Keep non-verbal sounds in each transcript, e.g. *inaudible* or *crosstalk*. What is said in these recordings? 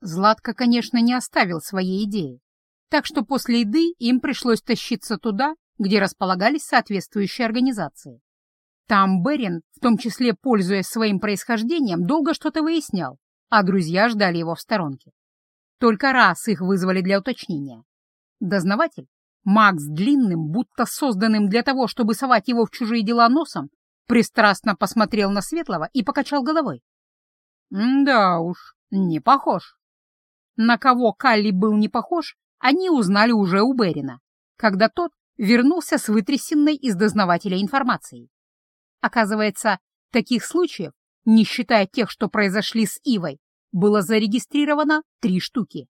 Златко, конечно, не оставил своей идеи, так что после еды им пришлось тащиться туда, где располагались соответствующие организации. Там Берин, в том числе пользуясь своим происхождением, долго что-то выяснял, а друзья ждали его в сторонке. Только раз их вызвали для уточнения. Дознаватель, Макс длинным, будто созданным для того, чтобы совать его в чужие дела носом, пристрастно посмотрел на Светлого и покачал головой. «Да уж, не похож». На кого Калли был не похож, они узнали уже у Берина, когда тот вернулся с вытрясенной из дознавателя информацией. Оказывается, таких случаев, не считая тех, что произошли с Ивой, было зарегистрировано три штуки.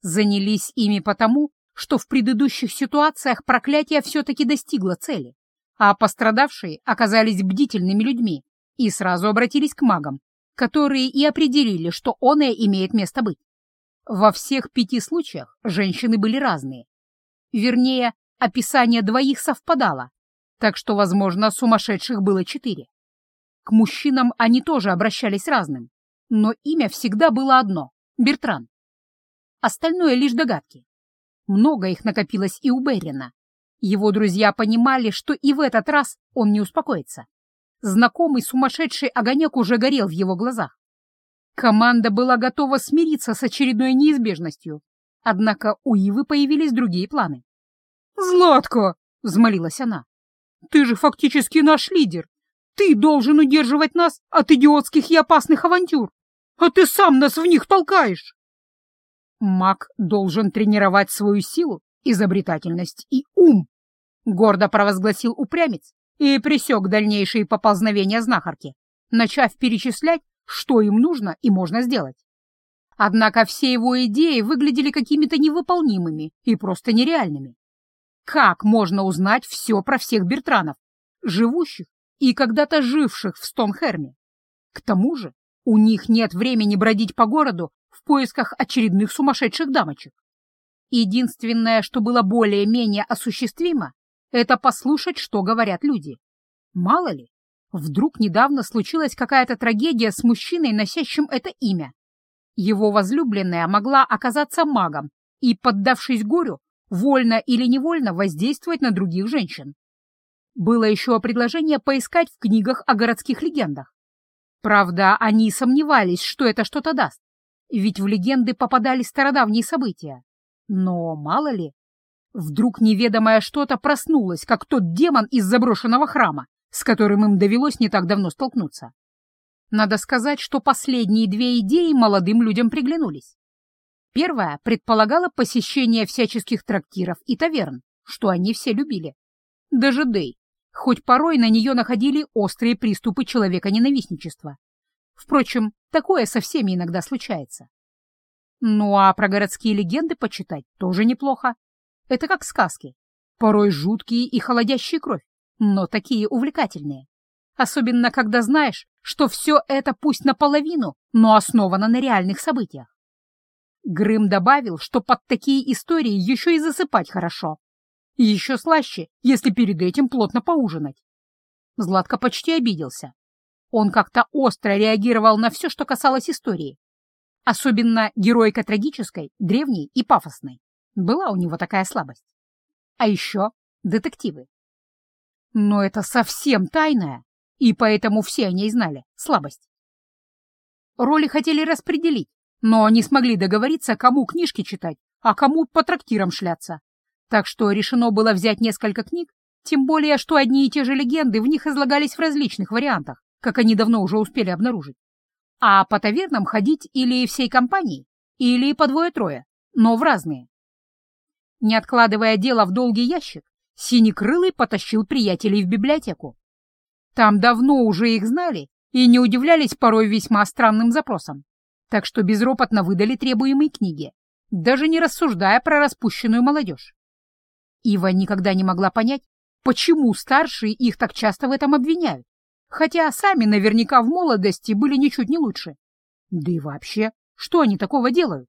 Занялись ими потому, что в предыдущих ситуациях проклятие все-таки достигло цели, а пострадавшие оказались бдительными людьми и сразу обратились к магам, которые и определили, что оное имеет место быть. Во всех пяти случаях женщины были разные. Вернее, описание двоих совпадало, так что, возможно, сумасшедших было четыре. К мужчинам они тоже обращались разным, но имя всегда было одно — Бертран. Остальное лишь догадки. Много их накопилось и у Беррина. Его друзья понимали, что и в этот раз он не успокоится. Знакомый сумасшедший огонек уже горел в его глазах. Команда была готова смириться с очередной неизбежностью, однако у Ивы появились другие планы. «Златко!» — взмолилась она. «Ты же фактически наш лидер. Ты должен удерживать нас от идиотских и опасных авантюр, а ты сам нас в них толкаешь!» Маг должен тренировать свою силу, изобретательность и ум, гордо провозгласил упрямец и пресек дальнейшие поползновения знахарки, начав перечислять, что им нужно и можно сделать. Однако все его идеи выглядели какими-то невыполнимыми и просто нереальными. Как можно узнать все про всех Бертранов, живущих и когда-то живших в Стонхерме? К тому же у них нет времени бродить по городу в поисках очередных сумасшедших дамочек. Единственное, что было более-менее осуществимо, это послушать, что говорят люди. Мало ли, вдруг недавно случилась какая-то трагедия с мужчиной, носящим это имя. Его возлюбленная могла оказаться магом и, поддавшись горю, вольно или невольно воздействовать на других женщин. Было еще предложение поискать в книгах о городских легендах. Правда, они сомневались, что это что-то даст, ведь в легенды попадали стародавние события. Но мало ли, вдруг неведомое что-то проснулось, как тот демон из заброшенного храма, с которым им довелось не так давно столкнуться. Надо сказать, что последние две идеи молодым людям приглянулись. Первая предполагала посещение всяческих трактиров и таверн, что они все любили. Даже Дэй, хоть порой на нее находили острые приступы человека-ненавистничества. Впрочем, такое со всеми иногда случается. Ну а про городские легенды почитать тоже неплохо. Это как сказки, порой жуткие и холодящие кровь, но такие увлекательные. Особенно, когда знаешь, что все это пусть наполовину, но основано на реальных событиях. Грым добавил, что под такие истории еще и засыпать хорошо. Еще слаще, если перед этим плотно поужинать. Златко почти обиделся. Он как-то остро реагировал на все, что касалось истории. Особенно героика трагической, древней и пафосной. Была у него такая слабость. А еще детективы. Но это совсем тайная, и поэтому все о ней знали, слабость. Роли хотели распределить, но не смогли договориться, кому книжки читать, а кому по трактирам шляться. Так что решено было взять несколько книг, тем более, что одни и те же легенды в них излагались в различных вариантах, как они давно уже успели обнаружить. А по тавернам ходить или всей компанией, или по двое-трое, но в разные. Не откладывая дело в долгий ящик, Синекрылый потащил приятелей в библиотеку. Там давно уже их знали и не удивлялись порой весьма странным запросам, так что безропотно выдали требуемые книги, даже не рассуждая про распущенную молодежь. Ива никогда не могла понять, почему старшие их так часто в этом обвиняют, хотя сами наверняка в молодости были ничуть не лучше. Да и вообще, что они такого делают?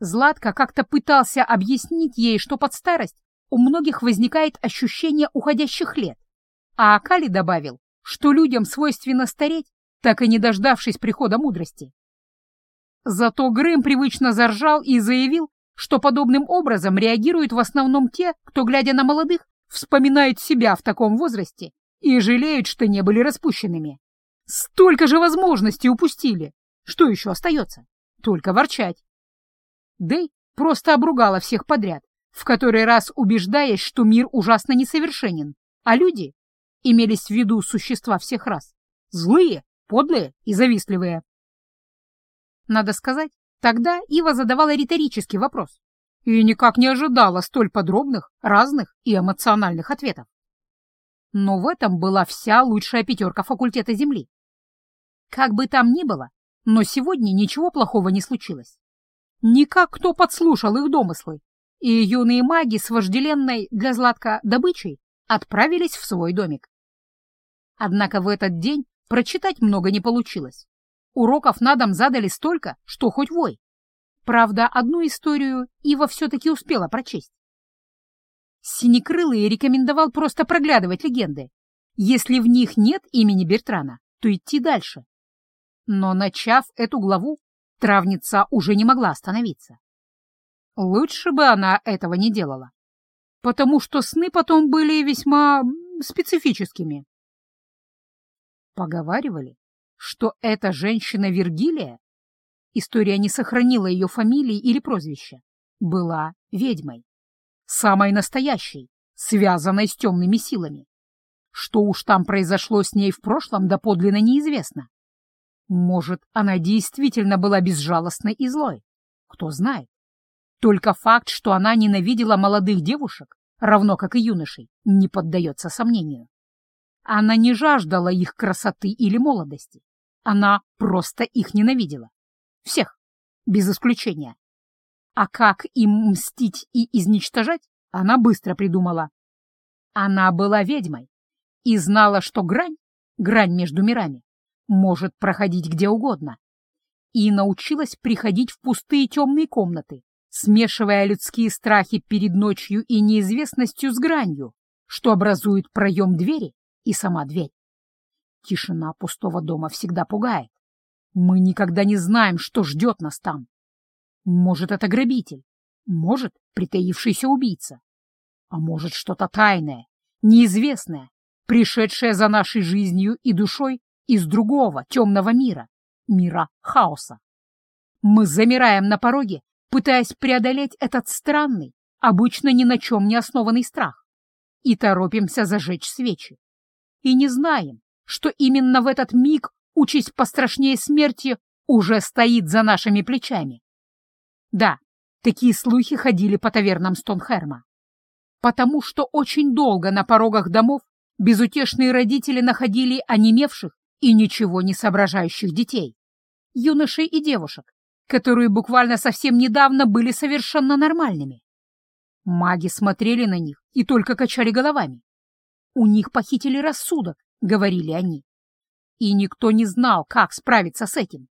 Златко как-то пытался объяснить ей, что под старость у многих возникает ощущение уходящих лет, а Акали добавил, что людям свойственно стареть, так и не дождавшись прихода мудрости. Зато Грэм привычно заржал и заявил, что подобным образом реагируют в основном те, кто, глядя на молодых, вспоминает себя в таком возрасте и жалеют, что не были распущенными. Столько же возможностей упустили. Что еще остается? Только ворчать. Дэй просто обругала всех подряд, в который раз убеждаясь, что мир ужасно несовершенен, а люди, имелись в виду существа всех рас, злые, подлые и завистливые. Надо сказать, тогда Ива задавала риторический вопрос и никак не ожидала столь подробных, разных и эмоциональных ответов. Но в этом была вся лучшая пятерка факультета Земли. Как бы там ни было, но сегодня ничего плохого не случилось. Никак кто подслушал их домыслы, и юные маги с вожделенной для Златка добычей отправились в свой домик. Однако в этот день прочитать много не получилось. Уроков на дом задали столько, что хоть вой. Правда, одну историю Ива все-таки успела прочесть. Синекрылый рекомендовал просто проглядывать легенды. Если в них нет имени Бертрана, то идти дальше. Но, начав эту главу, травница уже не могла остановиться. Лучше бы она этого не делала, потому что сны потом были весьма специфическими. Поговаривали, что эта женщина Вергилия, история не сохранила ее фамилии или прозвища, была ведьмой, самой настоящей, связанной с темными силами. Что уж там произошло с ней в прошлом, доподлинно неизвестно. Может, она действительно была безжалостной и злой. Кто знает. Только факт, что она ненавидела молодых девушек, равно как и юношей, не поддается сомнению. Она не жаждала их красоты или молодости. Она просто их ненавидела. Всех, без исключения. А как им мстить и изничтожать, она быстро придумала. Она была ведьмой и знала, что грань, грань между мирами, может проходить где угодно. И научилась приходить в пустые темные комнаты, смешивая людские страхи перед ночью и неизвестностью с гранью, что образует проем двери и сама дверь. Тишина пустого дома всегда пугает. Мы никогда не знаем, что ждет нас там. Может, это грабитель, может, притаившийся убийца, а может, что-то тайное, неизвестное, пришедшее за нашей жизнью и душой из другого темного мира, мира хаоса. Мы замираем на пороге, пытаясь преодолеть этот странный, обычно ни на чем не основанный страх, и торопимся зажечь свечи и не знаем, что именно в этот миг участь пострашнее смерти уже стоит за нашими плечами. Да, такие слухи ходили по тавернам Стонхерма. Потому что очень долго на порогах домов безутешные родители находили онемевших и ничего не соображающих детей, юношей и девушек, которые буквально совсем недавно были совершенно нормальными. Маги смотрели на них и только качали головами. «У них похитили рассудок», — говорили они. И никто не знал, как справиться с этим.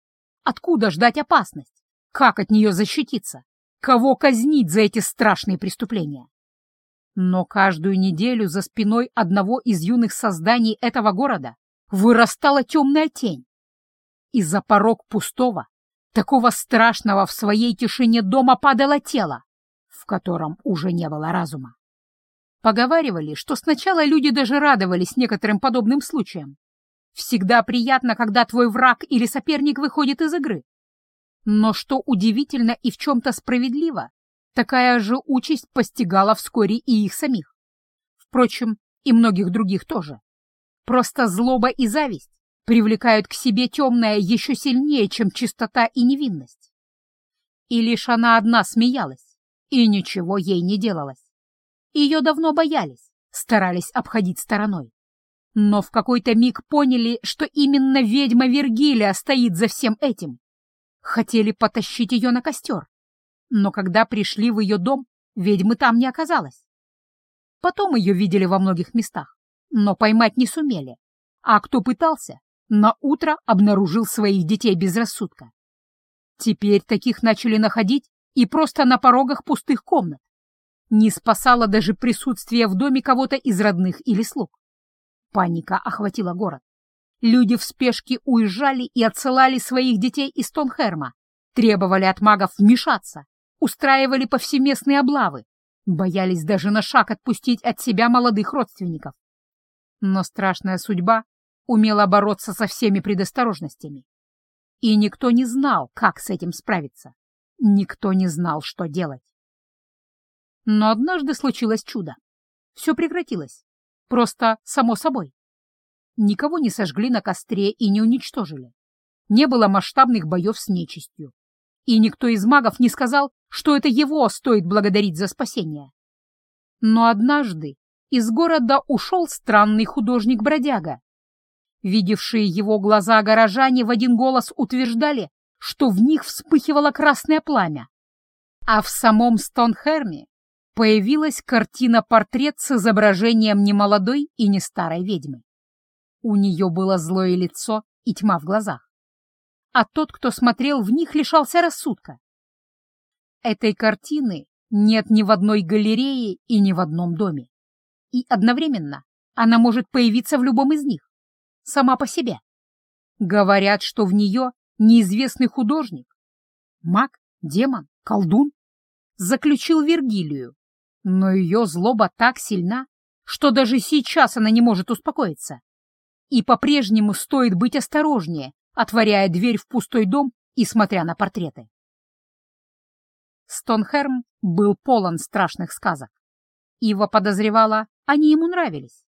Откуда ждать опасность? Как от нее защититься? Кого казнить за эти страшные преступления? Но каждую неделю за спиной одного из юных созданий этого города вырастала темная тень. И за порог пустого, такого страшного в своей тишине дома падало тело, в котором уже не было разума. Поговаривали, что сначала люди даже радовались некоторым подобным случаям. Всегда приятно, когда твой враг или соперник выходит из игры. Но что удивительно и в чем-то справедливо, такая же участь постигала вскоре и их самих. Впрочем, и многих других тоже. Просто злоба и зависть привлекают к себе темное еще сильнее, чем чистота и невинность. И лишь она одна смеялась, и ничего ей не делалось. Ее давно боялись, старались обходить стороной. Но в какой-то миг поняли, что именно ведьма Вергилия стоит за всем этим. Хотели потащить ее на костер. Но когда пришли в ее дом, ведьмы там не оказалось. Потом ее видели во многих местах, но поймать не сумели. А кто пытался, на утро обнаружил своих детей без рассудка. Теперь таких начали находить и просто на порогах пустых комнат. Не спасало даже присутствие в доме кого-то из родных или слуг. Паника охватила город. Люди в спешке уезжали и отсылали своих детей из Тонхерма, требовали от магов вмешаться, устраивали повсеместные облавы, боялись даже на шаг отпустить от себя молодых родственников. Но страшная судьба умела бороться со всеми предосторожностями. И никто не знал, как с этим справиться. Никто не знал, что делать. Но однажды случилось чудо. Все прекратилось. Просто само собой. Никого не сожгли на костре и не уничтожили. Не было масштабных боев с нечистью. И никто из магов не сказал, что это его стоит благодарить за спасение. Но однажды из города ушел странный художник-бродяга. Видевшие его глаза горожане в один голос утверждали, что в них вспыхивало красное пламя. А в самом Стонхерме появилась картина-портрет с изображением немолодой и не старой ведьмы. У нее было злое лицо и тьма в глазах. А тот, кто смотрел в них, лишался рассудка. Этой картины нет ни в одной галерее и ни в одном доме. И одновременно она может появиться в любом из них, сама по себе. Говорят, что в нее неизвестный художник, маг, демон, колдун, заключил Вергилию, но ее злоба так сильна, что даже сейчас она не может успокоиться. И по-прежнему стоит быть осторожнее, отворяя дверь в пустой дом и смотря на портреты. Стонхерм был полон страшных сказок. Ива подозревала, они ему нравились.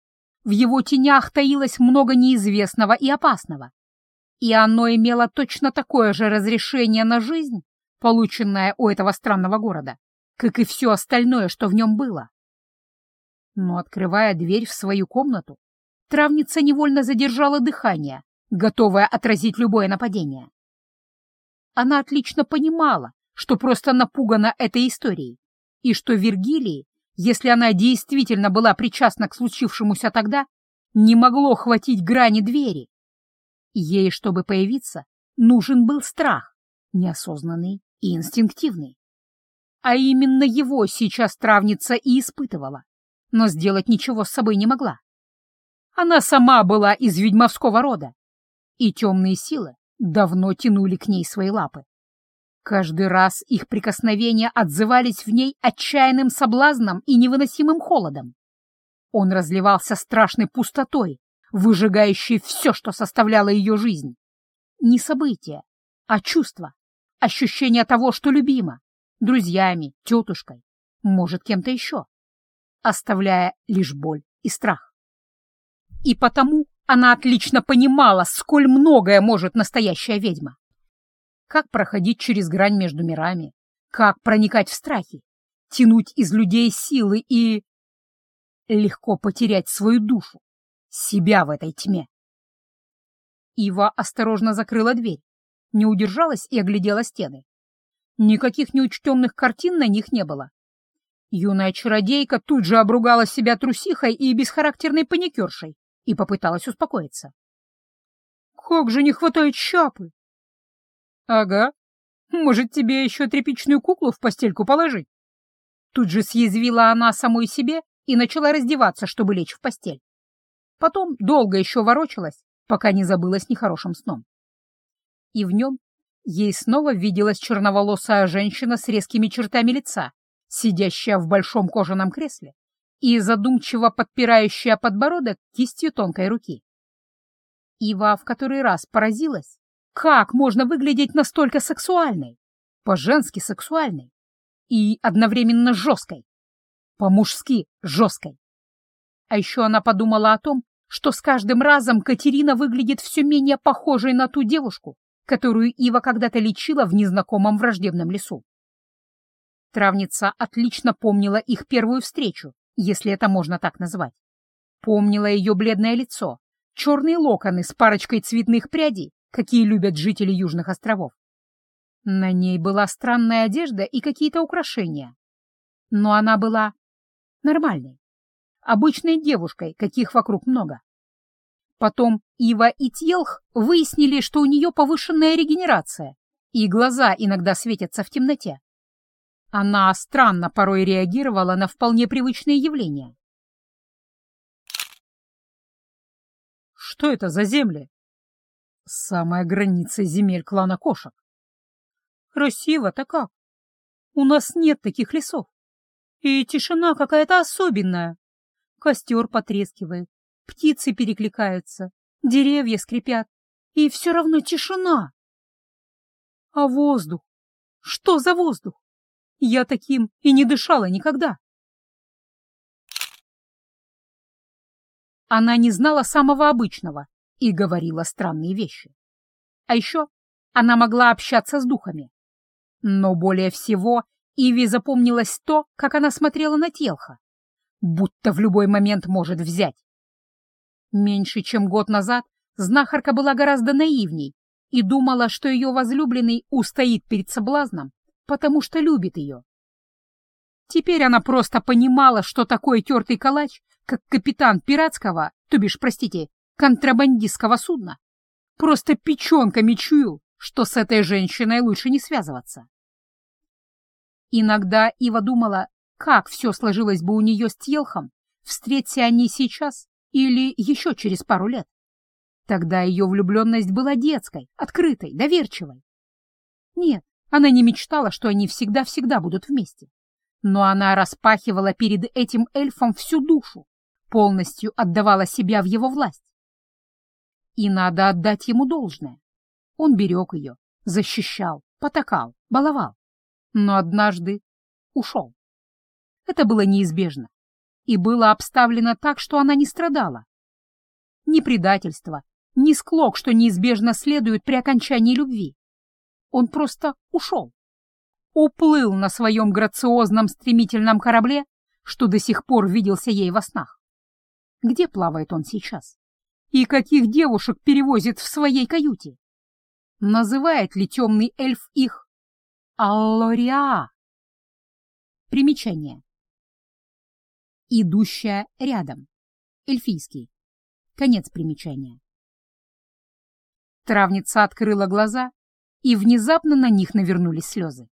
В его тенях таилось много неизвестного и опасного. И оно имело точно такое же разрешение на жизнь, полученное у этого странного города, как и все остальное, что в нем было. Но, открывая дверь в свою комнату, травница невольно задержала дыхание, готовая отразить любое нападение. Она отлично понимала, что просто напугана этой историей, и что Вергилии, если она действительно была причастна к случившемуся тогда, не могло хватить грани двери. Ей, чтобы появиться, нужен был страх, неосознанный и инстинктивный. А именно его сейчас травница и испытывала, но сделать ничего с собой не могла. Она сама была из ведьмовского рода, и темные силы давно тянули к ней свои лапы. Каждый раз их прикосновения отзывались в ней отчаянным соблазном и невыносимым холодом. Он разливался страшной пустотой, выжигающей все, что составляло ее жизнь. Не события, а чувства, ощущение того, что любимо, друзьями, тетушкой, может, кем-то еще, оставляя лишь боль и страх. И потому она отлично понимала, сколь многое может настоящая ведьма как проходить через грань между мирами, как проникать в страхи, тянуть из людей силы и... легко потерять свою душу, себя в этой тьме. Ива осторожно закрыла дверь, не удержалась и оглядела стены. Никаких неучтенных картин на них не было. Юная чародейка тут же обругала себя трусихой и бесхарактерной паникершей и попыталась успокоиться. «Как же не хватает щапы! «Ага. Может, тебе еще тряпичную куклу в постельку положить?» Тут же съязвила она самой себе и начала раздеваться, чтобы лечь в постель. Потом долго еще ворочалась, пока не забылась нехорошим сном. И в нем ей снова виделась черноволосая женщина с резкими чертами лица, сидящая в большом кожаном кресле и задумчиво подпирающая подбородок кистью тонкой руки. Ива в который раз поразилась, как можно выглядеть настолько сексуальной? По-женски сексуальной. И одновременно жесткой. По-мужски жесткой. А еще она подумала о том, что с каждым разом Катерина выглядит все менее похожей на ту девушку, которую Ива когда-то лечила в незнакомом враждебном лесу. Травница отлично помнила их первую встречу, если это можно так назвать. Помнила ее бледное лицо, черные локоны с парочкой цветных прядей какие любят жители Южных островов. На ней была странная одежда и какие-то украшения. Но она была нормальной, обычной девушкой, каких вокруг много. Потом Ива и Тьелх выяснили, что у нее повышенная регенерация, и глаза иногда светятся в темноте. Она странно порой реагировала на вполне привычные явления. «Что это за земли?» Самая граница земель клана кошек. Красиво-то как! У нас нет таких лесов. И тишина какая-то особенная. Костер потрескивает, птицы перекликаются, деревья скрипят, и все равно тишина. А воздух? Что за воздух? Я таким и не дышала никогда. Она не знала самого обычного и говорила странные вещи. А еще она могла общаться с духами. Но более всего Иви запомнилось то, как она смотрела на Телха, будто в любой момент может взять. Меньше чем год назад знахарка была гораздо наивней и думала, что ее возлюбленный устоит перед соблазном, потому что любит ее. Теперь она просто понимала, что такой тертый калач, как капитан пиратского, то бишь, простите, контрабандистского судна, просто печенками чуял, что с этой женщиной лучше не связываться. Иногда Ива думала, как все сложилось бы у нее с Тьелхом, встреться они сейчас или еще через пару лет. Тогда ее влюбленность была детской, открытой, доверчивой. Нет, она не мечтала, что они всегда-всегда будут вместе. Но она распахивала перед этим эльфом всю душу, полностью отдавала себя в его власть. И надо отдать ему должное. Он берег ее, защищал, потакал, баловал но однажды ушел. Это было неизбежно и было обставлено так, что она не страдала. Ни предательство, ни склок, что неизбежно следует при окончании любви. Он просто ушел. Уплыл на своем грациозном стремительном корабле, что до сих пор виделся ей во снах. Где плавает он сейчас? И каких девушек перевозит в своей каюте? Называет ли темный эльф их Аллориа. Примечание. Идущая рядом. Эльфийский. Конец примечания. Травница открыла глаза, и внезапно на них навернулись слезы.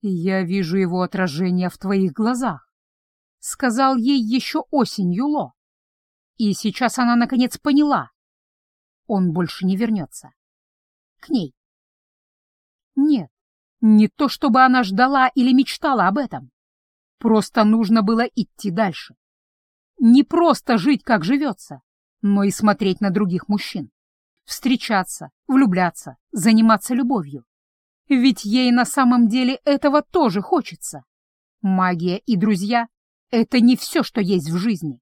«Я вижу его отражение в твоих глазах», — сказал ей еще осенью Ло. И сейчас она наконец поняла. Он больше не вернется. К ней. Нет, не то чтобы она ждала или мечтала об этом. Просто нужно было идти дальше. Не просто жить, как живется, но и смотреть на других мужчин. Встречаться, влюбляться, заниматься любовью. Ведь ей на самом деле этого тоже хочется. Магия и друзья — это не все, что есть в жизни.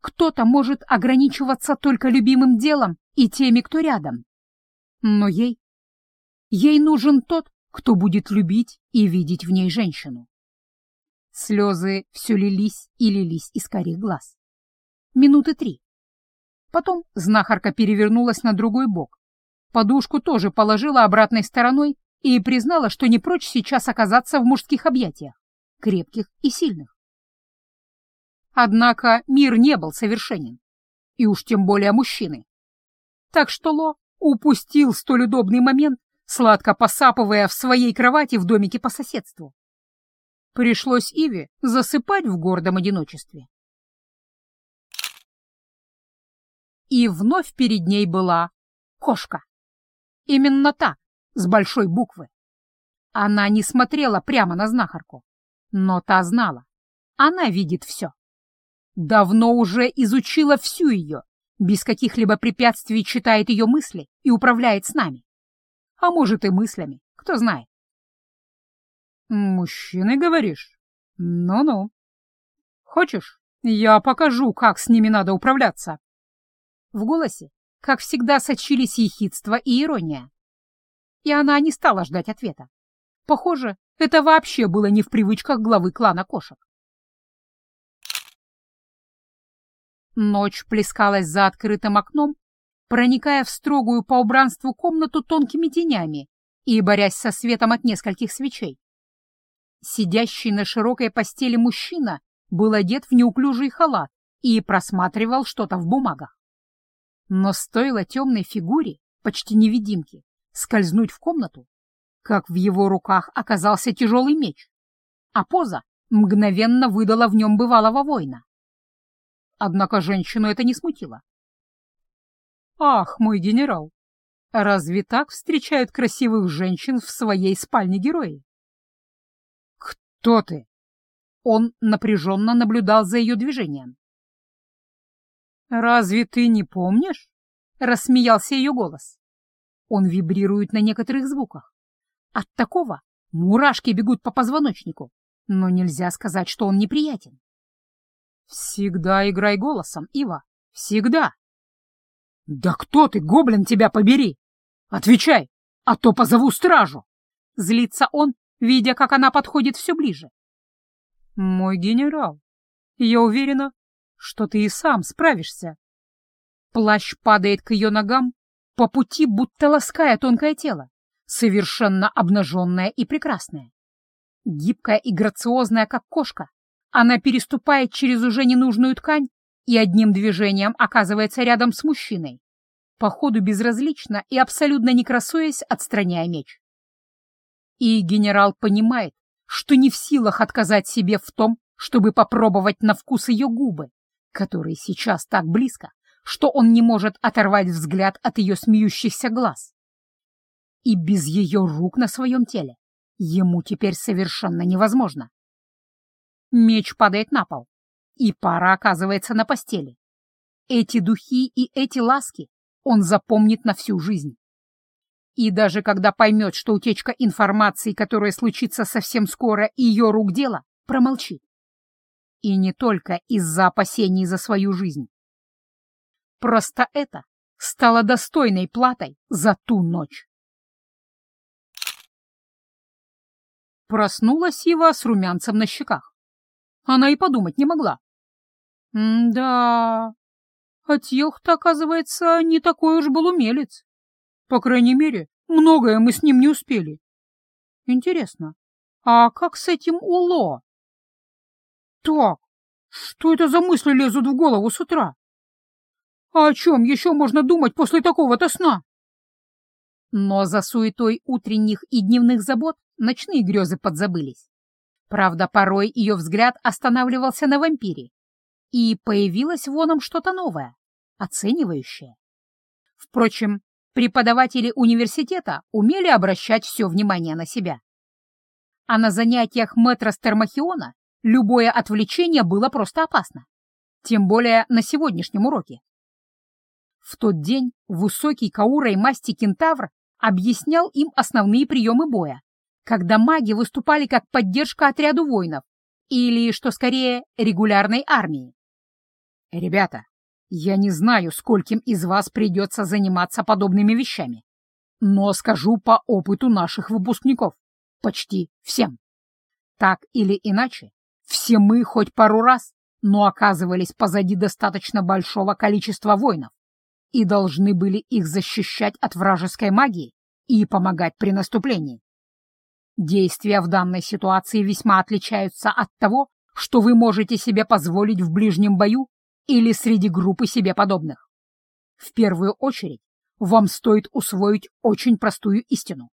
Кто-то может ограничиваться только любимым делом и теми, кто рядом. Но ей Ей нужен тот, кто будет любить и видеть в ней женщину. Слезы все лились и лились из карих глаз. Минуты три. Потом знахарка перевернулась на другой бок. Подушку тоже положила обратной стороной и признала, что не прочь сейчас оказаться в мужских объятиях, крепких и сильных. Однако мир не был совершенен, и уж тем более мужчины. Так что Ло упустил столь удобный момент сладко посапывая в своей кровати в домике по соседству. Пришлось Иве засыпать в гордом одиночестве. И вновь перед ней была кошка. Именно та, с большой буквы. Она не смотрела прямо на знахарку, но та знала. Она видит все. Давно уже изучила всю ее, без каких-либо препятствий читает ее мысли и управляет с нами а может и мыслями, кто знает. «Мужчины, говоришь? Ну-ну. Хочешь, я покажу, как с ними надо управляться?» В голосе, как всегда, сочились ехидство и ирония. И она не стала ждать ответа. Похоже, это вообще было не в привычках главы клана кошек. Ночь плескалась за открытым окном, проникая в строгую по убранству комнату тонкими тенями и борясь со светом от нескольких свечей. Сидящий на широкой постели мужчина был одет в неуклюжий халат и просматривал что-то в бумагах. Но стоило темной фигуре, почти невидимке, скользнуть в комнату, как в его руках оказался тяжелый меч, а поза мгновенно выдала в нем бывалого воина. Однако женщину это не смутило. «Ах, мой генерал, Разве так встречают красивых женщин в своей спальне герои? «Кто ты?» Он напряженно наблюдал за ее движением. «Разве ты не помнишь?» — рассмеялся ее голос. Он вибрирует на некоторых звуках. От такого мурашки бегут по позвоночнику, но нельзя сказать, что он неприятен. «Всегда играй голосом, Ива, всегда!» «Да кто ты, гоблин, тебя побери! Отвечай, а то позову стражу!» Злится он, видя, как она подходит все ближе. «Мой генерал, я уверена, что ты и сам справишься». Плащ падает к ее ногам, по пути будто лаская тонкое тело, совершенно обнаженное и прекрасное. Гибкая и грациозная, как кошка, она переступает через уже ненужную ткань и одним движением оказывается рядом с мужчиной, по ходу безразлично и абсолютно не красуясь, отстраняя меч. И генерал понимает, что не в силах отказать себе в том, чтобы попробовать на вкус ее губы, которые сейчас так близко, что он не может оторвать взгляд от ее смеющихся глаз. И без ее рук на своем теле ему теперь совершенно невозможно. Меч падает на пол, и пара оказывается на постели. Эти духи и эти ласки он запомнит на всю жизнь. И даже когда поймет, что утечка информации, которая случится совсем скоро, ее рук дело, промолчит. И не только из-за опасений за свою жизнь. Просто это стало достойной платой за ту ночь. Проснулась Ива с румянцем на щеках. Она и подумать не могла. «Да, Атьох-то, оказывается, не такой уж был умелец. По крайней мере, многое мы с ним не успели. Интересно, а как с этим Уло? Так, что это за мысли лезут в голову с утра? А о чем еще можно думать после такого-то сна? Но за суетой утренних и дневных забот ночные грезы подзабылись. Правда, порой ее взгляд останавливался на вампире, и появилось в оном что-то новое, оценивающее. Впрочем, преподаватели университета умели обращать все внимание на себя. А на занятиях мэтра Стермахиона любое отвлечение было просто опасно, тем более на сегодняшнем уроке. В тот день высокий Каурой масти кентавр объяснял им основные приемы боя, когда маги выступали как поддержка отряду воинов, или, что скорее, регулярной армии. «Ребята, я не знаю, скольким из вас придется заниматься подобными вещами, но скажу по опыту наших выпускников, почти всем. Так или иначе, все мы хоть пару раз, но оказывались позади достаточно большого количества воинов и должны были их защищать от вражеской магии и помогать при наступлении. Действия в данной ситуации весьма отличаются от того, что вы можете себе позволить в ближнем бою или среди группы себе подобных. В первую очередь вам стоит усвоить очень простую истину.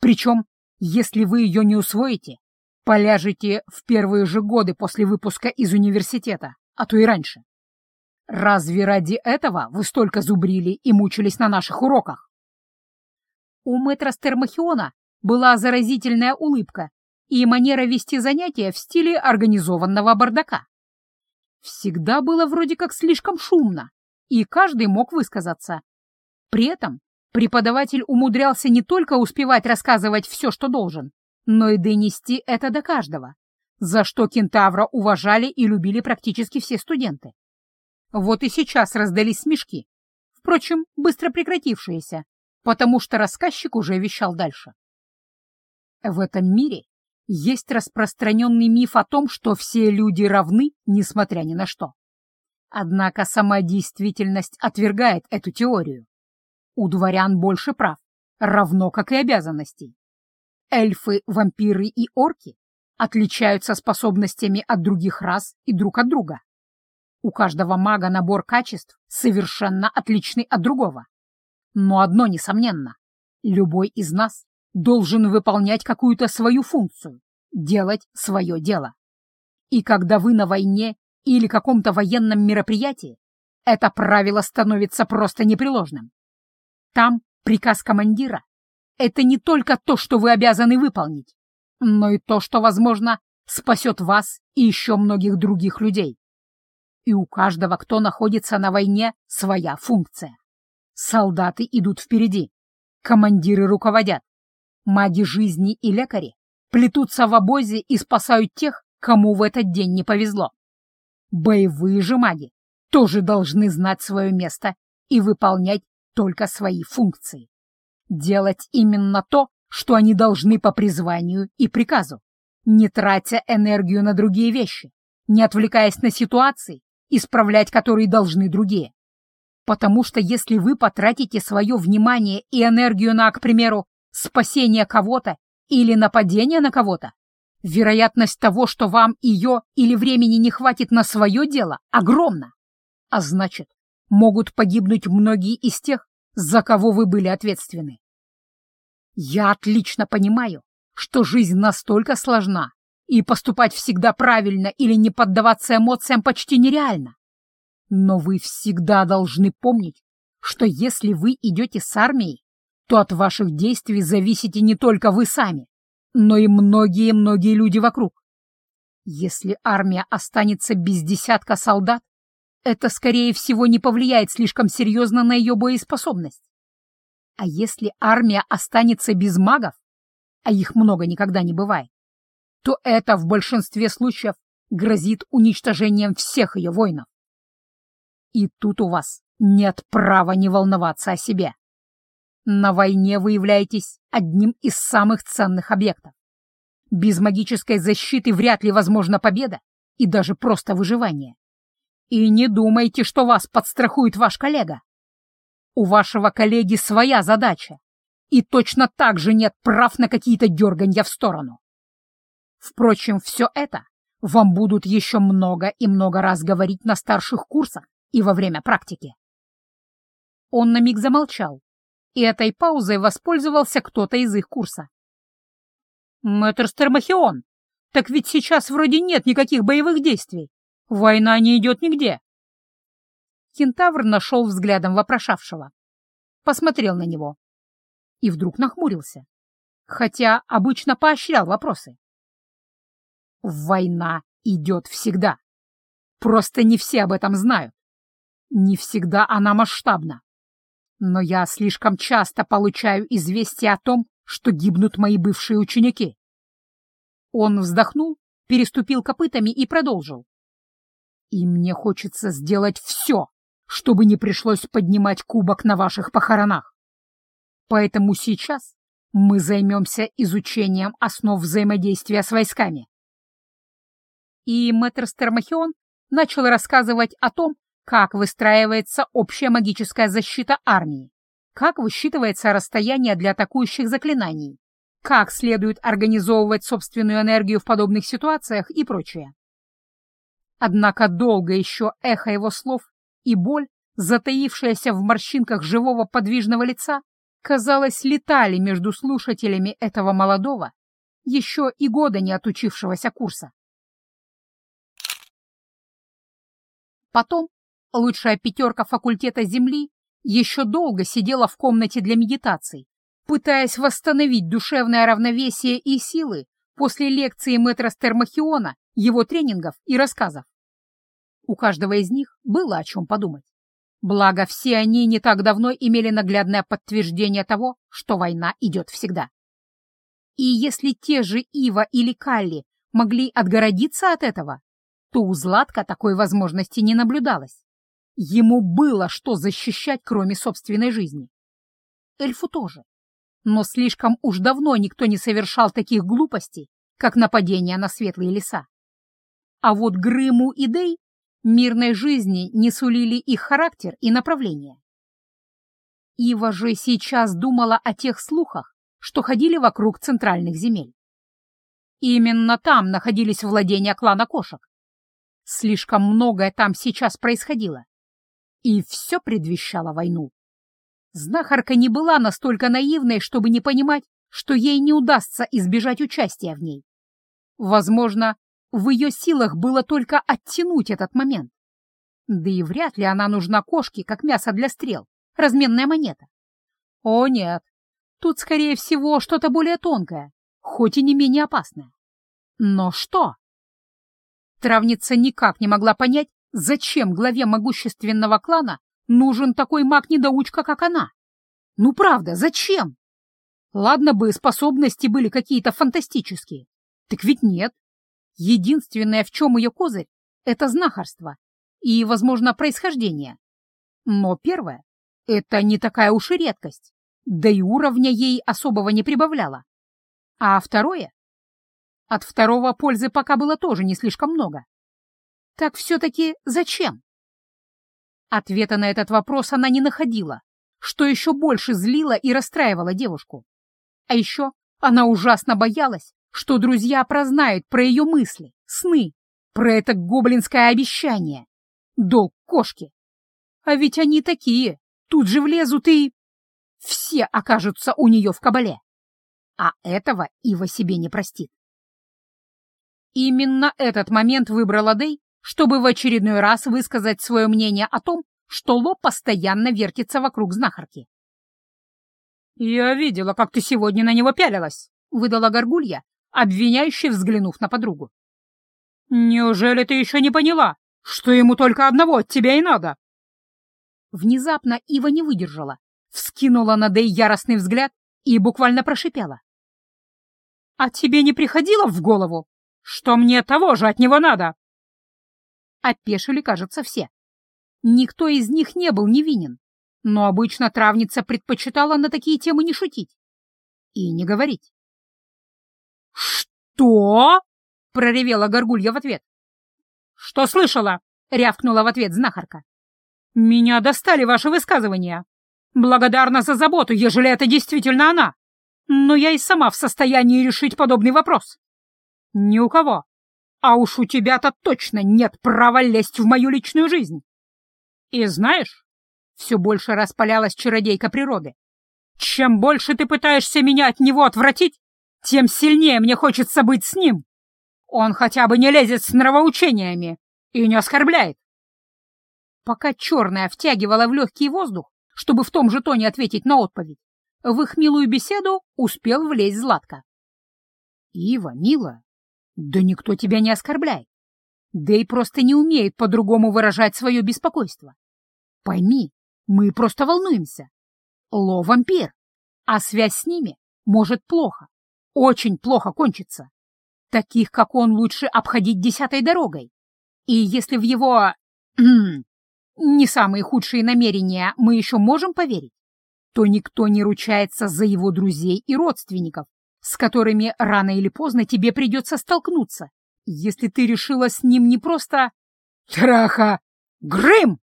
Причем, если вы ее не усвоите, поляжете в первые же годы после выпуска из университета, а то и раньше. Разве ради этого вы столько зубрили и мучились на наших уроках? У мэтра Стермахиона была заразительная улыбка и манера вести занятия в стиле организованного бардака. Всегда было вроде как слишком шумно, и каждый мог высказаться. При этом преподаватель умудрялся не только успевать рассказывать все, что должен, но и донести это до каждого, за что кентавра уважали и любили практически все студенты. Вот и сейчас раздались смешки, впрочем, быстро прекратившиеся, потому что рассказчик уже вещал дальше. В этом мире есть распространенный миф о том, что все люди равны, несмотря ни на что. Однако сама действительность отвергает эту теорию. У дворян больше прав, равно как и обязанностей. Эльфы, вампиры и орки отличаются способностями от других рас и друг от друга. У каждого мага набор качеств совершенно отличный от другого. Но одно несомненно, любой из нас должен выполнять какую-то свою функцию, делать свое дело. И когда вы на войне или каком-то военном мероприятии, это правило становится просто непреложным. Там Приказ командира — это не только то, что вы обязаны выполнить, но и то, что, возможно, спасет вас и еще многих других людей. И у каждого, кто находится на войне, своя функция. Солдаты идут впереди, командиры руководят, маги жизни и лекари плетутся в обозе и спасают тех, кому в этот день не повезло. Боевые же маги тоже должны знать свое место и выполнять только свои функции. Делать именно то, что они должны по призванию и приказу, не тратя энергию на другие вещи, не отвлекаясь на ситуации, исправлять которые должны другие. Потому что если вы потратите свое внимание и энергию на, к примеру, спасение кого-то или нападение на кого-то, вероятность того, что вам ее или времени не хватит на свое дело, огромна. А значит, могут погибнуть многие из тех, за кого вы были ответственны. Я отлично понимаю, что жизнь настолько сложна, и поступать всегда правильно или не поддаваться эмоциям почти нереально. Но вы всегда должны помнить, что если вы идете с армией, то от ваших действий зависите не только вы сами, но и многие-многие люди вокруг. Если армия останется без десятка солдат, это, скорее всего, не повлияет слишком серьезно на ее боеспособность. А если армия останется без магов, а их много никогда не бывает, то это в большинстве случаев грозит уничтожением всех ее воинов. И тут у вас нет права не волноваться о себе. На войне вы являетесь одним из самых ценных объектов. Без магической защиты вряд ли возможна победа и даже просто выживание. И не думайте, что вас подстрахует ваш коллега. У вашего коллеги своя задача, и точно так же нет прав на какие-то дерганья в сторону. Впрочем, все это вам будут еще много и много раз говорить на старших курсах и во время практики. Он на миг замолчал, и этой паузой воспользовался кто-то из их курса. «Мэтр Стермахион, так ведь сейчас вроде нет никаких боевых действий. Война не идет нигде». Кентавр нашел взглядом вопрошавшего, посмотрел на него и вдруг нахмурился, хотя обычно поощрял вопросы. «Война идет всегда. Просто не все об этом знают. Не всегда она масштабна. Но я слишком часто получаю известия о том, что гибнут мои бывшие ученики. Он вздохнул, переступил копытами и продолжил. И мне хочется сделать все, чтобы не пришлось поднимать кубок на ваших похоронах. Поэтому сейчас мы займемся изучением основ взаимодействия с войсками. И мэтр Стермахион начал рассказывать о том, как выстраивается общая магическая защита армии, как высчитывается расстояние для атакующих заклинаний, как следует организовывать собственную энергию в подобных ситуациях и прочее. Однако долго еще эхо его слов и боль, затаившаяся в морщинках живого подвижного лица, казалось, летали между слушателями этого молодого, еще и года не отучившегося курса. Потом лучшая пятерка факультета Земли еще долго сидела в комнате для медитаций, пытаясь восстановить душевное равновесие и силы после лекции мэтра Стермахиона, его тренингов и рассказов. У каждого из них было о чем подумать. Благо, все они не так давно имели наглядное подтверждение того, что война идет всегда. И если те же Ива или Калли могли отгородиться от этого, то у Златка такой возможности не наблюдалось. Ему было что защищать, кроме собственной жизни. Эльфу тоже. Но слишком уж давно никто не совершал таких глупостей, как нападение на светлые леса. А вот Грыму и Дей мирной жизни не сулили их характер и направление. Ива же сейчас думала о тех слухах, что ходили вокруг центральных земель. Именно там находились владения клана кошек. Слишком многое там сейчас происходило и все предвещало войну. Знахарка не была настолько наивной, чтобы не понимать, что ей не удастся избежать участия в ней. Возможно, в ее силах было только оттянуть этот момент. Да и вряд ли она нужна кошке, как мясо для стрел, разменная монета. О нет, тут, скорее всего, что-то более тонкое, хоть и не менее опасное. Но что? Травница никак не могла понять, зачем главе могущественного клана нужен такой маг-недоучка, как она. Ну правда, зачем? Ладно бы способности были какие-то фантастические. Так ведь нет. Единственное, в чем ее козырь, это знахарство и, возможно, происхождение. Но первое — это не такая уж и редкость, да и уровня ей особого не прибавляло. А второе? От второго пользы пока было тоже не слишком много. Так все-таки зачем? Ответа на этот вопрос она не находила, что еще больше злило и расстраивало девушку. А еще она ужасно боялась, что друзья прознают про ее мысли, сны, про это гоблинское обещание. Долг кошки. А ведь они такие, тут же влезут и... Все окажутся у нее в кабале. А этого Ива себе не простит. Именно этот момент выбрала Дэй, чтобы в очередной раз высказать свое мнение о том, что Ло постоянно вертится вокруг знахарки. «Я видела, как ты сегодня на него пялилась», — выдала горгулья, обвиняюще взглянув на подругу. «Неужели ты еще не поняла, что ему только одного от тебя и надо?» Внезапно Ива не выдержала, вскинула на Дэй яростный взгляд и буквально прошипела. «А тебе не приходило в голову, что мне того же от него надо?» Опешили, кажется, все. Никто из них не был невинен, но обычно травница предпочитала на такие темы не шутить и не говорить. «Что?» — проревела горгулья в ответ. «Что слышала?» — рявкнула в ответ знахарка. «Меня достали ваши высказывания. Благодарна за заботу, ежели это действительно она. Но я и сама в состоянии решить подобный вопрос. Ни у кого. А уж у тебя-то точно нет права лезть в мою личную жизнь. И знаешь, все больше распалялась чародейка природы. Чем больше ты пытаешься меня от него отвратить, тем сильнее мне хочется быть с ним. Он хотя бы не лезет с нравоучениями и не оскорбляет. Пока черная втягивала в легкий воздух, чтобы в том же тоне ответить на отповедь, в их милую беседу успел влезть Златка. «Ива, милая, да никто тебя не оскорбляет. Дэй просто не умеет по-другому выражать свое беспокойство. Пойми, мы просто волнуемся. Ло — вампир, а связь с ними может плохо, очень плохо кончиться. Таких, как он, лучше обходить десятой дорогой. И если в его... *clears throat* не самые худшие намерения мы еще можем поверить, то никто не ручается за его друзей и родственников, с которыми рано или поздно тебе придется столкнуться если ты решила с ним не просто... Траха! Грым!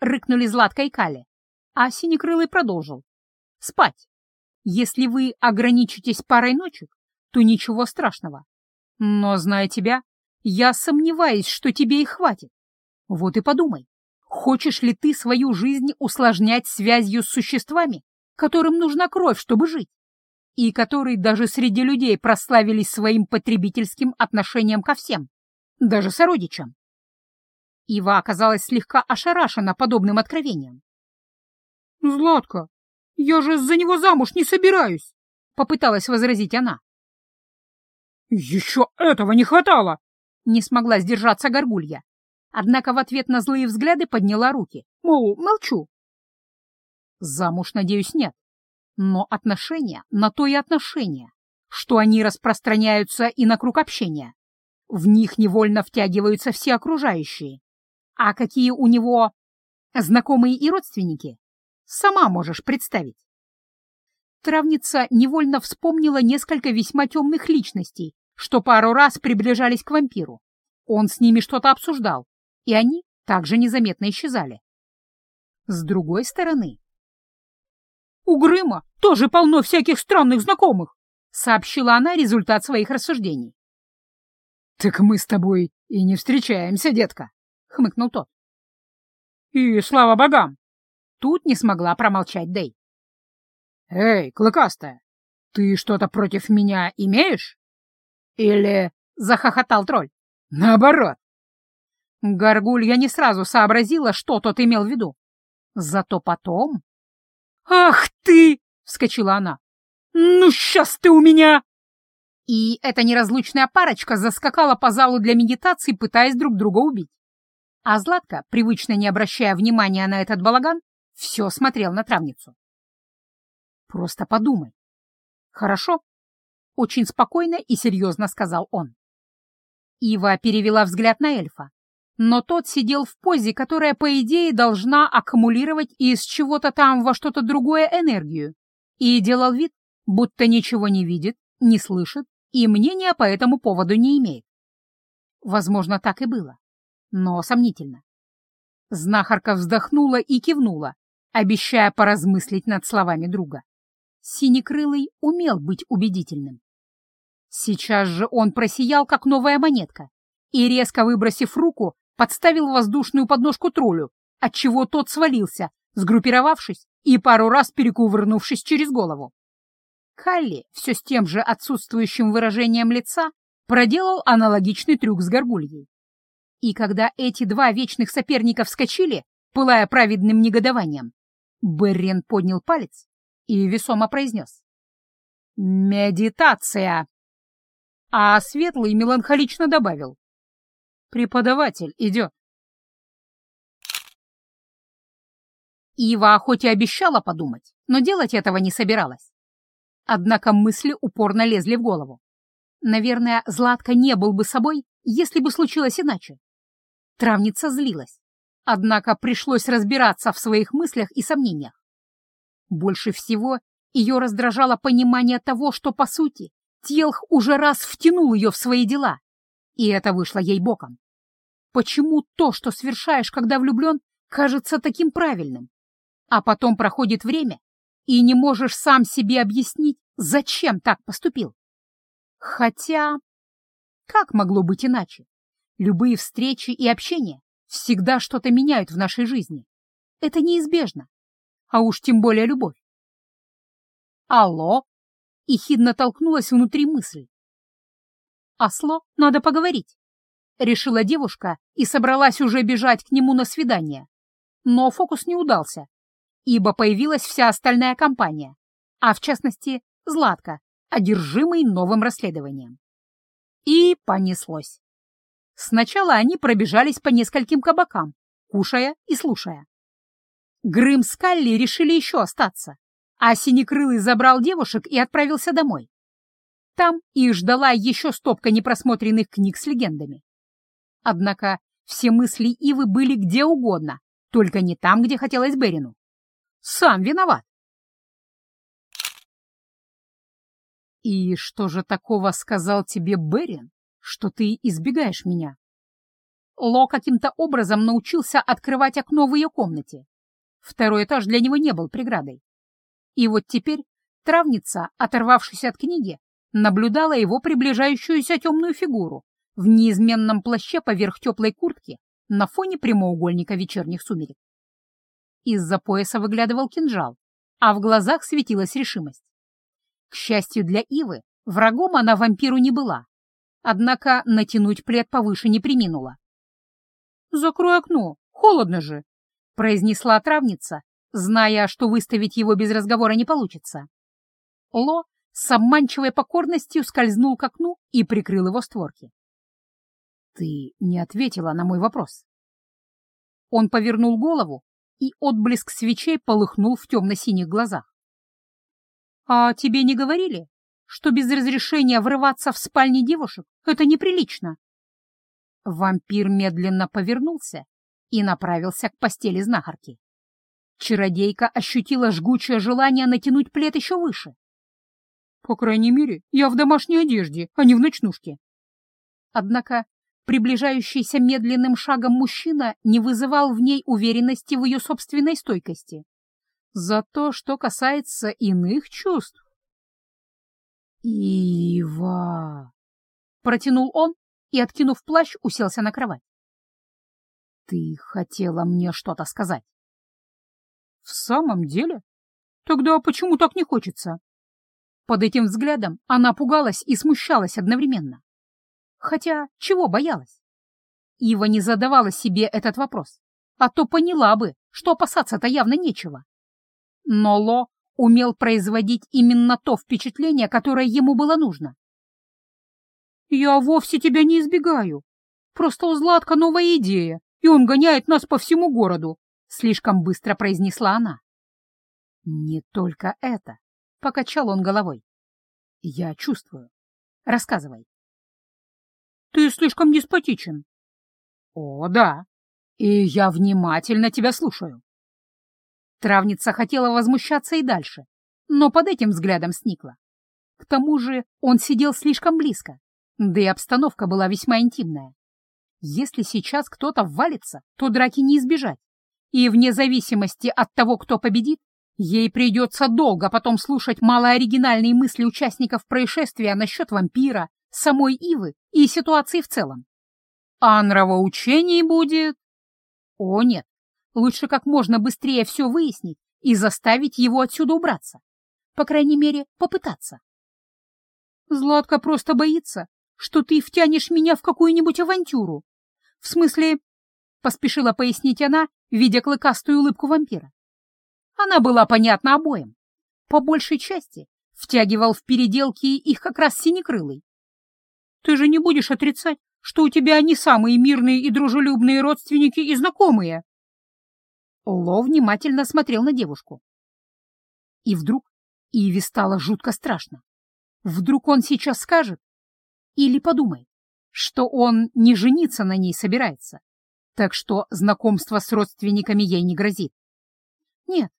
Рыкнули Златка и Кали, а Синекрылый продолжил. Спать. Если вы ограничитесь парой ночек, то ничего страшного. Но, зная тебя, я сомневаюсь, что тебе их хватит. Вот и подумай, хочешь ли ты свою жизнь усложнять связью с существами, которым нужна кровь, чтобы жить? И которые даже среди людей прославились своим потребительским отношением ко всем, даже сородичам. Ива оказалась слегка ошарашена подобным откровением. «Златка, я же за него замуж не собираюсь!» — попыталась возразить она. «Еще этого не хватало!» — не смогла сдержаться горгулья. Однако в ответ на злые взгляды подняла руки, мол, молчу. «Замуж, надеюсь, нет но отношения на то и отношения, что они распространяются и на круг общения. В них невольно втягиваются все окружающие. А какие у него знакомые и родственники, сама можешь представить. Травница невольно вспомнила несколько весьма темных личностей, что пару раз приближались к вампиру. Он с ними что-то обсуждал, и они также незаметно исчезали. С другой стороны, у Грыма тоже полно всяких странных знакомых, сообщила она результат своих рассуждений. Так мы с тобой и не встречаемся, детка, хмыкнул тот. И слава богам! Тут не смогла промолчать Дэй. Эй, клыкастая, ты что-то против меня имеешь? Или захохотал тролль? Наоборот. Горгулья не сразу сообразила, что тот имел в виду. Зато потом «Ах ты!» — вскочила она. «Ну, сейчас ты у меня!» И эта неразлучная парочка заскакала по залу для медитации, пытаясь друг друга убить. А Златка, привычно не обращая внимания на этот балаган, все смотрел на травницу. «Просто подумай». «Хорошо?» — очень спокойно и серьезно сказал он. Ива перевела взгляд на эльфа, но тот сидел в позе, которая, по идее, должна аккумулировать из чего-то там во что-то другое энергию, и делал вид, будто ничего не видит, не слышит и мнения по этому поводу не имеет. Возможно, так и было, но сомнительно. Знахарка вздохнула и кивнула, обещая поразмыслить над словами друга. Синекрылый умел быть убедительным. Сейчас же он просиял, как новая монетка, и, резко выбросив руку, подставил воздушную подножку троллю, отчего тот свалился, сгруппировавшись и пару раз перекувырнувшись через голову. Халли, все с тем же отсутствующим выражением лица, проделал аналогичный трюк с горгульей. И когда эти два вечных соперника вскочили, пылая праведным негодованием, Беррен поднял палец и весомо произнес. «Медитация!» А Светлый меланхолично добавил. «Преподаватель идет». Ива хоть и обещала подумать, но делать этого не собиралась. Однако мысли упорно лезли в голову. Наверное, Златка не был бы собой, если бы случилось иначе. Травница злилась, однако пришлось разбираться в своих мыслях и сомнениях. Больше всего ее раздражало понимание того, что, по сути, Телх уже раз втянул ее в свои дела, и это вышло ей боком. Почему то, что совершаешь, когда влюблен, кажется таким правильным, а потом проходит время, и не можешь сам себе объяснить, зачем так поступил. Хотя, как могло быть иначе? Любые встречи и общение всегда что-то меняют в нашей жизни. Это неизбежно. А уж тем более любовь. Алло? И хидно толкнулась внутри мысль. Осло, надо поговорить. Решила девушка и собралась уже бежать к нему на свидание. Но фокус не удался, ибо появилась вся остальная компания, а в частности Златка, одержимый новым расследованием. И понеслось. Сначала они пробежались по нескольким кабакам, кушая и слушая. Грым с Калли решили еще остаться, а Синекрылый забрал девушек и отправился домой. Там их ждала еще стопка непросмотренных книг с легендами. Однако все мысли Ивы были где угодно, только не там, где хотелось Берину. Сам виноват. «И что же такого сказал тебе Берин, что ты избегаешь меня?» Ло каким-то образом научился открывать окно в ее комнате. Второй этаж для него не был преградой. И вот теперь травница, оторвавшись от книги, наблюдала его приближающуюся темную фигуру в неизменном плаще поверх теплой куртки на фоне прямоугольника вечерних сумерек. Из-за пояса выглядывал кинжал, а в глазах светилась решимость. К счастью для Ивы, врагом она вампиру не была, однако натянуть плед повыше не приминула. «Закрой окно, холодно же», — произнесла травница, зная, что выставить его без разговора не получится. Ло с обманчивой покорностью скользнул к окну и прикрыл его створки. «Ты не ответила на мой вопрос». Он повернул голову и отблеск свечей полыхнул в темно-синих глазах. «А тебе не говорили, что без разрешения врываться в спальни девушек — это неприлично?» Вампир медленно повернулся и направился к постели знахарки. Чародейка ощутила жгучее желание натянуть плед еще выше. «По крайней мере, я в домашней одежде, а не в ночнушке». Однако Приближающийся медленным шагом мужчина не вызывал в ней уверенности в ее собственной стойкости. За то, что касается иных чувств. «Ива!» — протянул он и, откинув плащ, уселся на кровать. «Ты хотела мне что-то сказать?» «В самом деле? Тогда почему так не хочется?» Под этим взглядом она пугалась и смущалась одновременно. Хотя чего боялась? Ива не задавала себе этот вопрос, а то поняла бы, что опасаться-то явно нечего. Но Ло умел производить именно то впечатление, которое ему было нужно. «Я вовсе тебя не избегаю. Просто у Златка новая идея, и он гоняет нас по всему городу», — слишком быстро произнесла она. «Не только это», — покачал он головой. «Я чувствую. Рассказывай». «Ты слишком деспотичен». «О, да. И я внимательно тебя слушаю». Травница хотела возмущаться и дальше, но под этим взглядом сникла. К тому же он сидел слишком близко, да и обстановка была весьма интимная. Если сейчас кто-то ввалится, то драки не избежать. И вне зависимости от того, кто победит, ей придется долго потом слушать малооригинальные мысли участников происшествия насчет вампира, самой Ивы и ситуации в целом. А нравоучений будет... О, нет, Лучше как можно быстрее все выяснить и заставить его отсюда убраться. По крайней мере, попытаться. Златка просто боится, что ты втянешь меня в какую-нибудь авантюру. В смысле, — поспешила пояснить она, видя клыкастую улыбку вампира. Она была понятна обоим. По большей части втягивал в переделки их как раз синекрылый. Ты же не будешь отрицать, что у тебя не самые мирные и дружелюбные родственники и знакомые. Ло внимательно смотрел на девушку. И вдруг Иви стало жутко страшно. Вдруг он сейчас скажет или подумает, что он не жениться на ней собирается, так что знакомство с родственниками ей не грозит. Нет,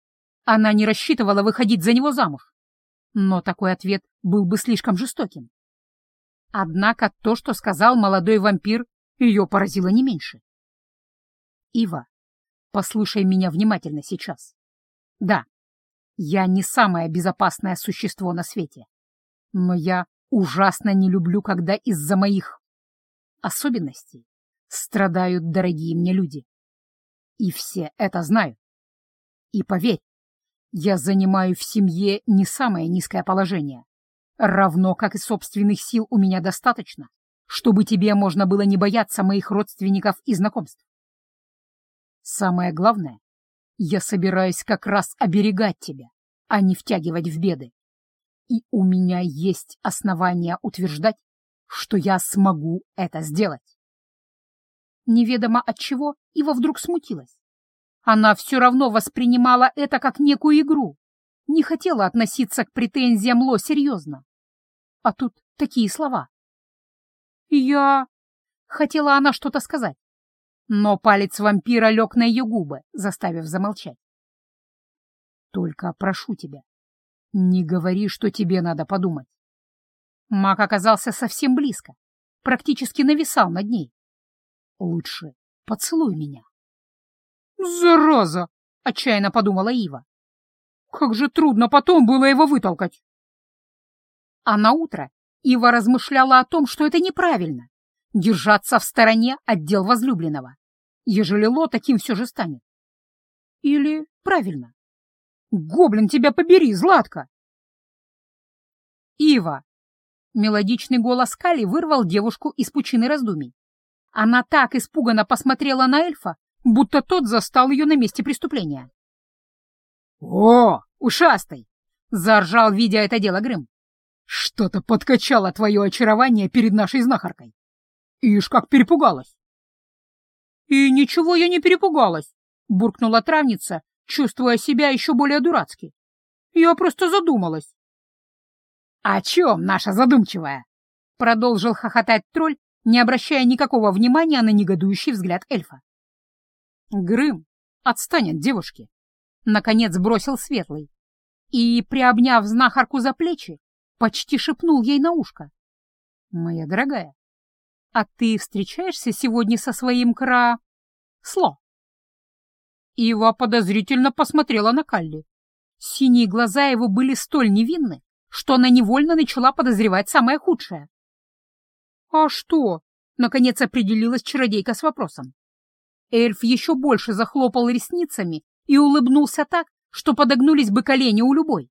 она не рассчитывала выходить за него замуж, но такой ответ был бы слишком жестоким. Однако то, что сказал молодой вампир, ее поразило не меньше. «Ива, Послушай меня внимательно сейчас. Да, я не самое безопасное существо на свете, но я ужасно не люблю, когда из-за моих особенностей страдают дорогие мне люди. И все это знают. И поверь, я занимаю в семье не самое низкое положение, равно как и собственных сил у меня достаточно, чтобы тебе можно было не бояться моих родственников и знакомств. Самое главное, я собираюсь как раз оберегать тебя, а не втягивать в беды. И у меня есть основания утверждать, что я смогу это сделать. Неведомо от чего Ива вдруг смутилась. Она все равно воспринимала это как некую игру, не хотела относиться к претензиям Ло серьезно. А тут такие слова. «Я...» — хотела она что-то сказать, но палец вампира лег на ее губы, заставив замолчать. «Только прошу тебя, не говори, что тебе надо подумать». Маг оказался совсем близко, практически нависал над ней. «Лучше поцелуй меня». «Зараза!» — отчаянно подумала Ива. «Как же трудно потом было его вытолкать!» А на утро Ива размышляла о том, что это неправильно держаться в стороне от дел возлюбленного, ежели Ло таким все же станет. Или правильно. Гоблин, тебя побери, Златка! Ива! Мелодичный голос Кали вырвал девушку из пучины раздумий. Она так испуганно посмотрела на эльфа, будто тот застал ее на месте преступления. «О, ушастый!» — заржал, видя это дело Грым. «Что-то подкачало твое очарование перед нашей знахаркой. Ишь, как перепугалась!» «И ничего я не перепугалась», — буркнула травница, чувствуя себя еще более дурацки. «Я просто задумалась». «О чем наша задумчивая?» — продолжил хохотать тролль, не обращая никакого внимания на негодующий взгляд эльфа. «Грым, отстань от девушки!» — наконец бросил Светлый. И, приобняв знахарку за плечи, почти шепнул ей на ушко. «Моя дорогая, а ты встречаешься сегодня со своим кра... Сло?» Ива подозрительно посмотрела на Калли. Синие глаза его были столь невинны, что она невольно начала подозревать самое худшее. «А что?» — наконец определилась чародейка с вопросом. Эльф еще больше захлопал ресницами и улыбнулся так, что подогнулись бы колени у любой.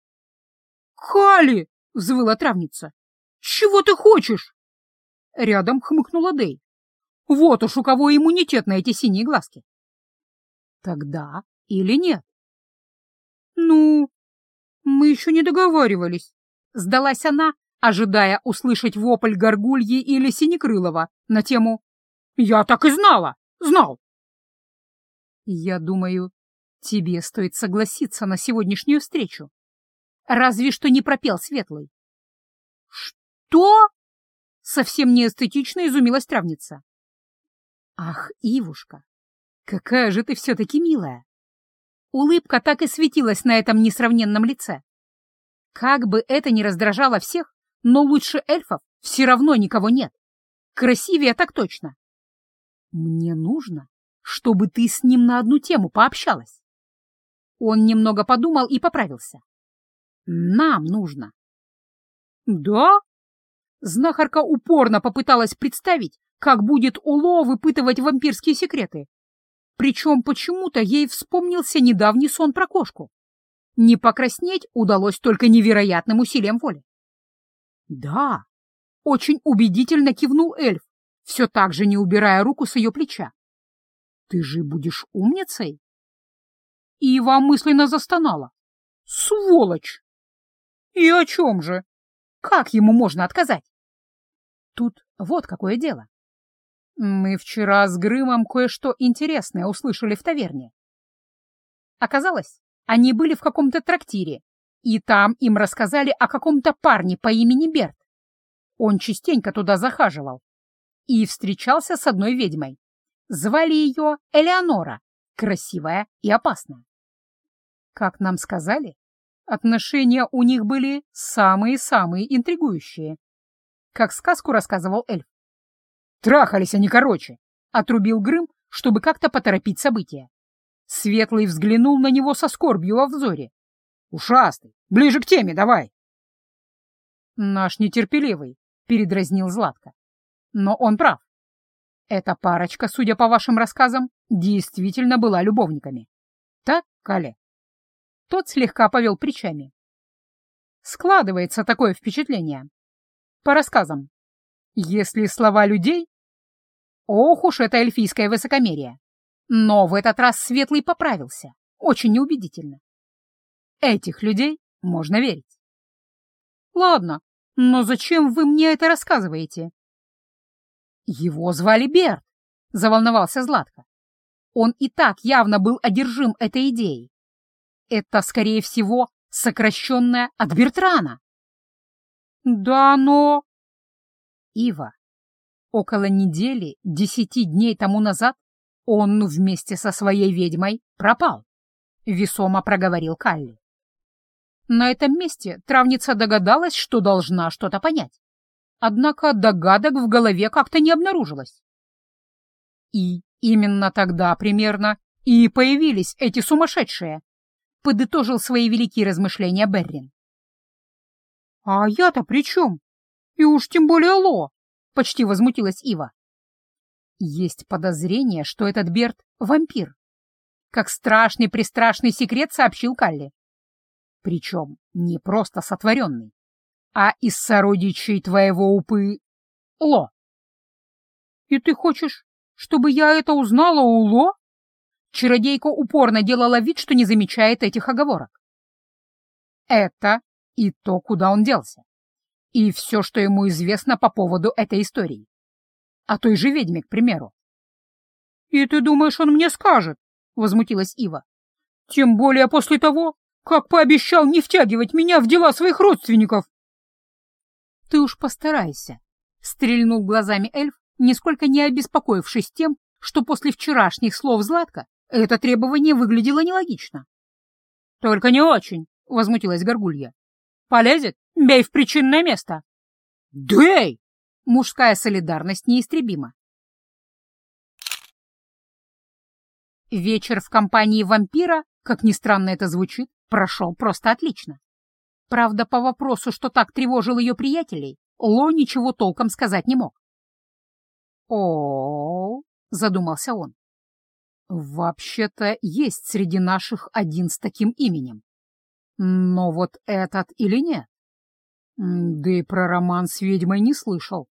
«Кали!» — взвыла травница. «Чего ты хочешь?» Рядом хмыкнула Дэй. Вот уж у кого иммунитет на эти синие глазки. Тогда или нет? Ну, Мы еще не договаривались. Сдалась она, ожидая услышать вопль горгульи или синекрылова на тему «Я так и знала! Знал!» «Я думаю, тебе стоит согласиться на сегодняшнюю встречу. Разве что не пропел Светлый». «Что?» — совсем неэстетично изумилась травница. «Ах, Ивушка, какая же ты все-таки милая!» Улыбка так и светилась на этом несравненном лице. Как бы это ни раздражало всех, но лучше эльфов все равно никого нет. Красивее так точно. Мне нужно, чтобы ты с ним на одну тему пообщалась. Он немного подумал и поправился. Нам нужно. Да? Знахарка упорно попыталась представить, как будет Уло выпытывать вампирские секреты. Причем почему-то ей вспомнился недавний сон про кошку. Не покраснеть удалось только невероятным усилием воли. «Да», — очень убедительно кивнул эльф, все так же не убирая руку с ее плеча. «Ты же будешь умницей?» Ива мысленно застонала. «Сволочь!» «И о чем же? Как ему можно отказать?» Тут вот какое дело. Мы вчера с Грымом кое-что интересное услышали в таверне. Оказалось, они были в каком-то трактире, и там им рассказали о каком-то парне по имени Берт. Он частенько туда захаживал и встречался с одной ведьмой. Звали ее Элеонора, красивая и опасная. Как нам сказали, отношения у них были самые-самые интригующие. Как сказку рассказывал эльф. Трахались они короче, — отрубил Грым, чтобы как-то поторопить события. Светлый взглянул на него со скорбью во взоре. «Ушастый, ближе к теме давай!» «Наш нетерпеливый», — передразнил Златко. «Но он прав. Эта парочка, судя по вашим рассказам, действительно была любовниками. Так, Кале?» Тот слегка повел плечами. Складывается такое впечатление. По рассказам. Если слова людей... Ох уж это эльфийское высокомерие. Но в этот раз Светлый поправился. Очень неубедительно. Этих людей можно верить. Ладно, но зачем вы мне это рассказываете? Его звали Берт, заволновался Златко. Он и так явно был одержим этой идеей. Это, скорее всего, сокращенное от Бертрана. Да, но... Ива, около недели, десяти дней тому назад он вместе со своей ведьмой пропал, — весомо проговорил Калли. На этом месте травница догадалась, что должна что-то понять. Однако догадок в голове как-то не обнаружилось. И именно тогда примерно и появились эти сумасшедшие, подытожил свои великие размышления Беррин. «А я-то при чем? И уж тем более Ло!» — почти возмутилась Ива. Есть подозрение, что этот Берт — вампир. Как страшный-престрашный секрет сообщил Калли. Причем не просто сотворенный, а из сородичей твоего упы Ло. И ты хочешь, чтобы я это узнала у Ло? Чародейка упорно делала вид, что не замечает этих оговорок. Это и то, куда он делся. И все, что ему известно по поводу этой истории о той же ведьме, к примеру. «И ты думаешь, он мне скажет?» — возмутилась Ива. «Тем более после того, как пообещал не втягивать меня в дела своих родственников». «Ты уж постарайся», — стрельнул глазами эльф, нисколько не обеспокоившись тем, что после вчерашних слов Златка это требование выглядело нелогично. «Только не очень», — возмутилась Горгулья. «Полезет? Бей в причинное место». «Дэй!» Мужская солидарность неистребима. Вечер в компании вампира, как ни странно это звучит, прошел просто отлично. Правда, по вопросу, что так тревожил ее приятелей, Ло ничего толком сказать не мог. о, задумался он. «Вообще-то есть среди наших один с таким именем. Но вот этот или нет? Да и про роман с ведьмой не слышал.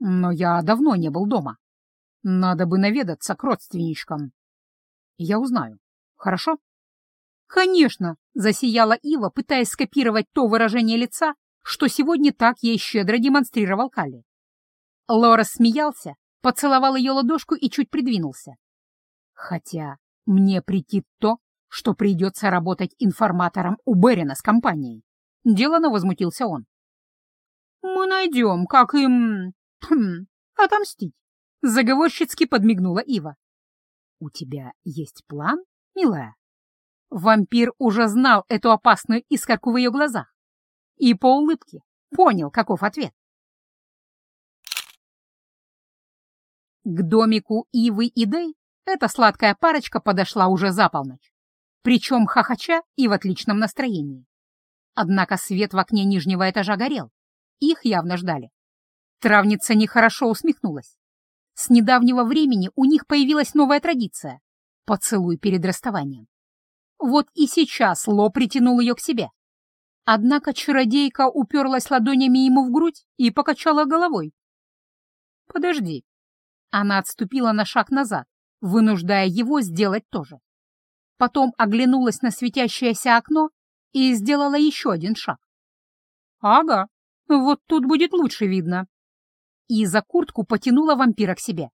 Но я давно не был дома. Надо бы наведаться к родственничкам. Я узнаю. Хорошо? «Конечно!» — засияла Ива, пытаясь скопировать то выражение лица, что сегодня так ей щедро демонстрировал Калли. Лора смеялся, поцеловал ее ладошку и чуть придвинулся. «Хотя мне прийти то, что придется работать информатором у Берина с компанией», — делано возмутился он. «Мы найдем, как им... Хм, отомстить», — заговорщицки подмигнула Ива. «У тебя есть план, милая?» Вампир уже знал эту опасную искорку в ее глазах и по улыбке понял, каков ответ. К домику Ивы и Дэй эта сладкая парочка подошла уже за полночь, причем хохоча и в отличном настроении. Однако свет в окне нижнего этажа горел, их явно ждали. Травница нехорошо усмехнулась. С недавнего времени у них появилась новая традиция — поцелуй перед расставанием. Вот и сейчас Ло притянул ее к себе. Однако чародейка уперлась ладонями ему в грудь и покачала головой. «Подожди». Она отступила на шаг назад, вынуждая его сделать то же. Потом оглянулась на светящееся окно и сделала еще один шаг. «Ага, вот тут будет лучше видно». И за куртку потянула вампира к себе.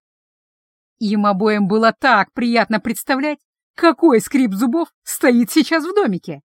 Им обоим было так приятно представлять, какой скрип зубов стоит сейчас в домике?